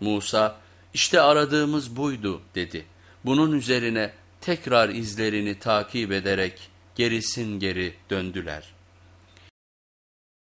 Musa işte aradığımız buydu dedi. Bunun üzerine tekrar izlerini takip ederek gerisin geri döndüler.